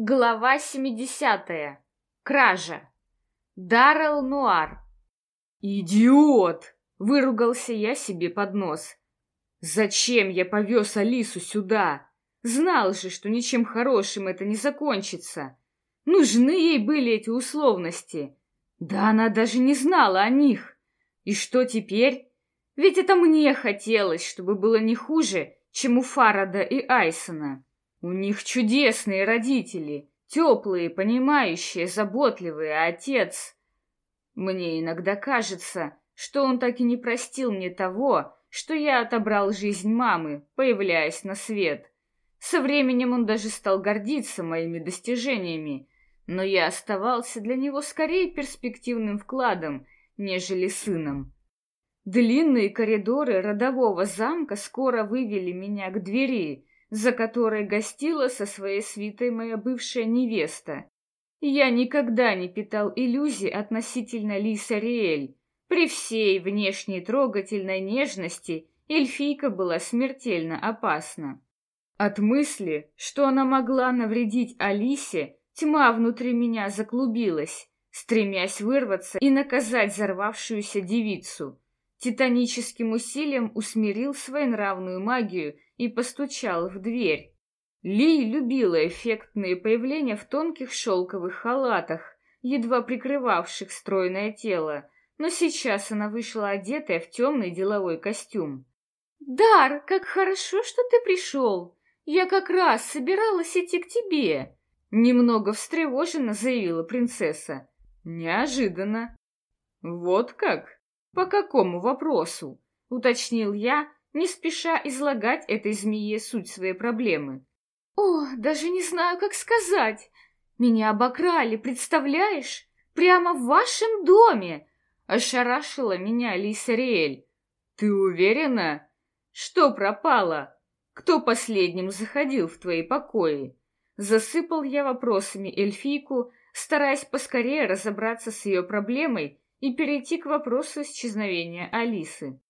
Глава 70. Кража. Даррел Нуар. «Идиот!» — выругался я себе под нос. «Зачем я повез Алису сюда? Знал же, что ничем хорошим это не закончится. Нужны ей были эти условности. Да она даже не знала о них. И что теперь? Ведь это мне хотелось, чтобы было не хуже, чем у Фарада и Айсона». У них чудесные родители, теплые, понимающие, заботливые, а отец... Мне иногда кажется, что он так и не простил мне того, что я отобрал жизнь мамы, появляясь на свет. Со временем он даже стал гордиться моими достижениями, но я оставался для него скорее перспективным вкладом, нежели сыном. Длинные коридоры родового замка скоро вывели меня к двери, за которой гостила со своей свитой моя бывшая невеста. Я никогда не питал иллюзий относительно Лиса Риэль. При всей внешней трогательной нежности эльфийка была смертельно опасна. От мысли, что она могла навредить Алисе, тьма внутри меня заклубилась, стремясь вырваться и наказать взорвавшуюся девицу. Титаническим усилием усмирил своенравную магию и постучал в дверь. Ли любила эффектные появления в тонких шелковых халатах, едва прикрывавших стройное тело, но сейчас она вышла одетая в темный деловой костюм. «Дар, как хорошо, что ты пришел! Я как раз собиралась идти к тебе!» Немного встревоженно заявила принцесса. «Неожиданно!» «Вот как? По какому вопросу?» — уточнил я, не спеша излагать этой змее суть своей проблемы. «О, даже не знаю, как сказать. Меня обокрали, представляешь? Прямо в вашем доме!» Ошарашила меня Лиса Риэль. «Ты уверена? Что пропало? Кто последним заходил в твои покои?» Засыпал я вопросами эльфийку, стараясь поскорее разобраться с ее проблемой и перейти к вопросу исчезновения Алисы.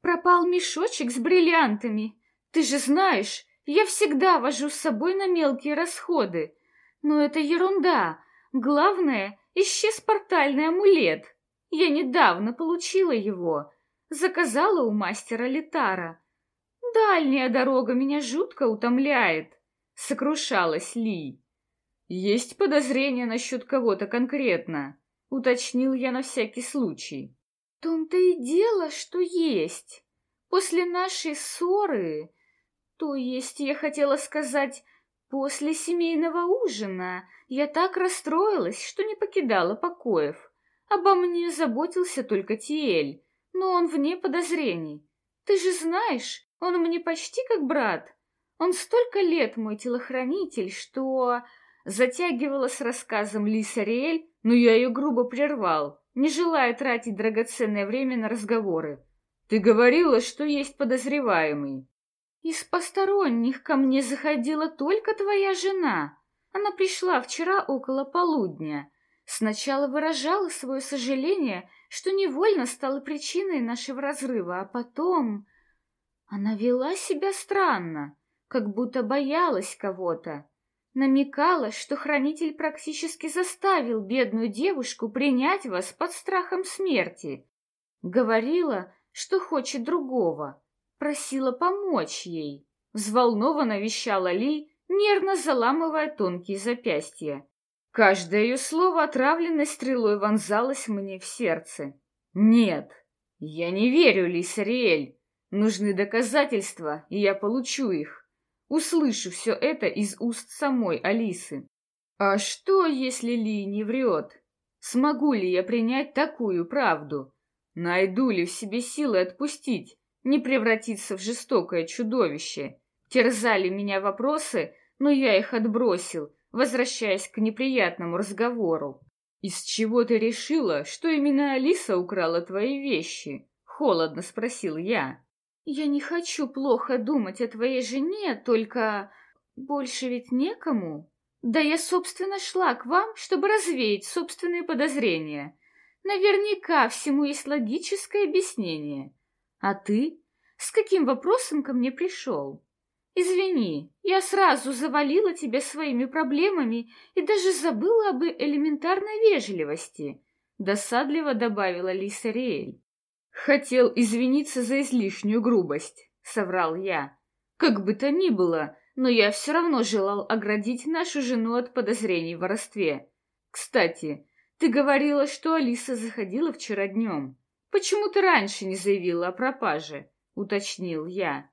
Пропал мешочек с бриллиантами. Ты же знаешь, я всегда вожу с собой на мелкие расходы. Но это ерунда. Главное, исчез портальный амулет. Я недавно получила его. Заказала у мастера Литара. Дальняя дорога меня жутко утомляет. Сокрушалась Ли. Есть подозрения насчет кого-то конкретно? Уточнил я на всякий случай том-то и дело, что есть. После нашей ссоры, то есть, я хотела сказать, после семейного ужина, я так расстроилась, что не покидала покоев. Обо мне заботился только Тиэль, но он вне подозрений. Ты же знаешь, он мне почти как брат. Он столько лет мой телохранитель, что... Затягивала с рассказом Лиса Риэль, но я ее грубо прервал не желая тратить драгоценное время на разговоры. Ты говорила, что есть подозреваемый. Из посторонних ко мне заходила только твоя жена. Она пришла вчера около полудня. Сначала выражала свое сожаление, что невольно стала причиной нашего разрыва, а потом... Она вела себя странно, как будто боялась кого-то намекала, что хранитель практически заставил бедную девушку принять вас под страхом смерти. Говорила, что хочет другого, просила помочь ей. Взволнованно вещала Ли, нервно заламывая тонкие запястья. Каждое ее слово отравленной стрелой вонзалось мне в сердце. Нет, я не верю, Лисариэль. Нужны доказательства, и я получу их услышу все это из уст самой Алисы. А что, если Ли не врет? Смогу ли я принять такую правду? Найду ли в себе силы отпустить, не превратиться в жестокое чудовище? Терзали меня вопросы, но я их отбросил, возвращаясь к неприятному разговору. «Из чего ты решила, что именно Алиса украла твои вещи?» — холодно спросил я. Я не хочу плохо думать о твоей жене, только больше ведь некому. Да я, собственно, шла к вам, чтобы развеять собственные подозрения. Наверняка всему есть логическое объяснение. А ты? С каким вопросом ко мне пришел? Извини, я сразу завалила тебя своими проблемами и даже забыла об элементарной вежливости, досадливо добавила Лиса Риэль. Хотел извиниться за излишнюю грубость, соврал я. Как бы то ни было, но я все равно желал оградить нашу жену от подозрений в воровстве. Кстати, ты говорила, что Алиса заходила вчера днем. Почему ты раньше не заявила о пропаже? Уточнил я.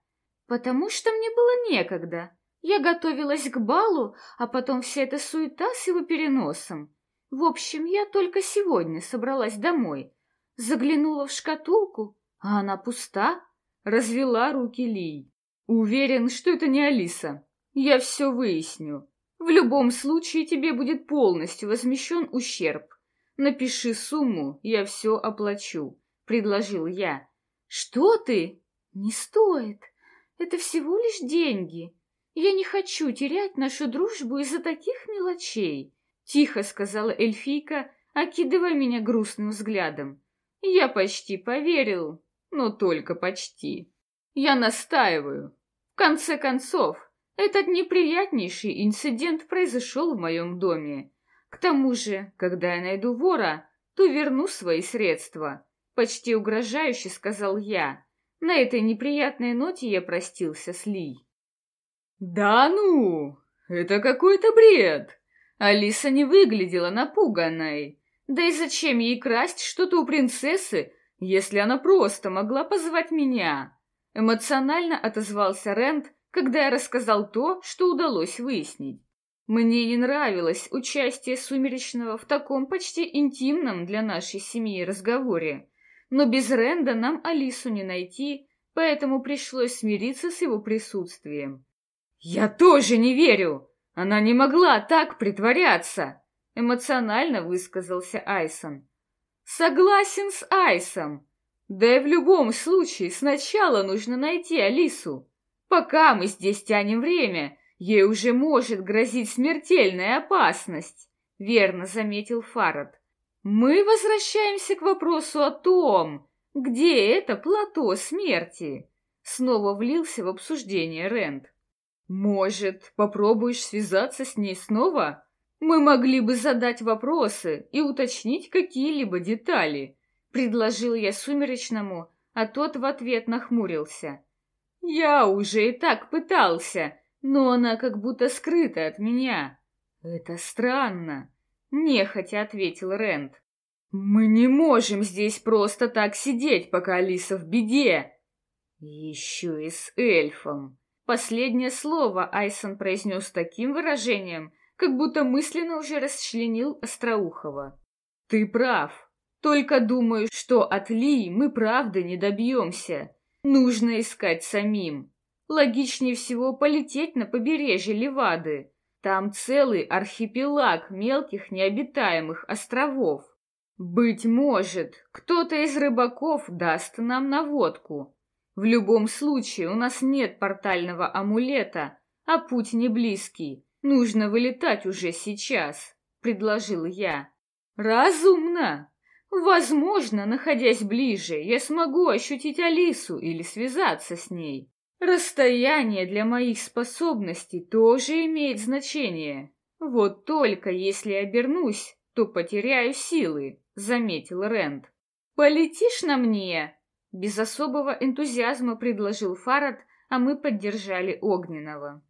Потому что мне было некогда. Я готовилась к балу, а потом вся эта суета с его переносом. В общем, я только сегодня собралась домой. Заглянула в шкатулку, а она пуста. Развела руки Ли. Уверен, что это не Алиса. Я все выясню. В любом случае тебе будет полностью возмещен ущерб. Напиши сумму, я все оплачу, предложил я. Что ты? Не стоит. Это всего лишь деньги. Я не хочу терять нашу дружбу из-за таких мелочей, тихо сказала эльфийка, окидывая меня грустным взглядом. Я почти поверил, но только почти. Я настаиваю. В конце концов, этот неприятнейший инцидент произошел в моем доме. К тому же, когда я найду вора, то верну свои средства. Почти угрожающе сказал я. На этой неприятной ноте я простился с Ли. «Да ну! Это какой-то бред!» Алиса не выглядела напуганной. Да и зачем ей красть что-то у принцессы, если она просто могла позвать меня? Эмоционально отозвался Рент, когда я рассказал то, что удалось выяснить. Мне не нравилось участие Сумеречного в таком почти интимном для нашей семьи разговоре но без Ренда нам Алису не найти, поэтому пришлось смириться с его присутствием. «Я тоже не верю! Она не могла так притворяться!» — эмоционально высказался Айсон. «Согласен с Айсом. Да и в любом случае сначала нужно найти Алису. Пока мы здесь тянем время, ей уже может грозить смертельная опасность», — верно заметил Фарад. Мы возвращаемся к вопросу о том, где это плато смерти. Снова влился в обсуждение Рэнд. Может, попробуешь связаться с ней снова? Мы могли бы задать вопросы и уточнить какие-либо детали. Предложил я Сумеречному, а тот в ответ нахмурился. Я уже и так пытался, но она как будто скрыта от меня. Это странно. Нехотя ответил Рент. Мы не можем здесь просто так сидеть, пока Алиса в беде. Еще и с эльфом. Последнее слово Айсон произнес таким выражением, как будто мысленно уже расчленил Остроухова. Ты прав. Только думаю, что от Ли мы правда не добьемся. Нужно искать самим. Логичнее всего полететь на побережье Левады. Там целый архипелаг мелких необитаемых островов. Быть может, кто-то из рыбаков даст нам наводку. В любом случае у нас нет портального амулета, а путь не близкий. Нужно вылетать уже сейчас, предложил я. Разумно. Возможно, находясь ближе, я смогу ощутить Алису или связаться с ней. Расстояние для моих способностей тоже имеет значение. Вот только если обернусь, то потеряю силы, заметил Рэнд. Полетишь на мне? Без особого энтузиазма предложил Фарад, а мы поддержали Огненного.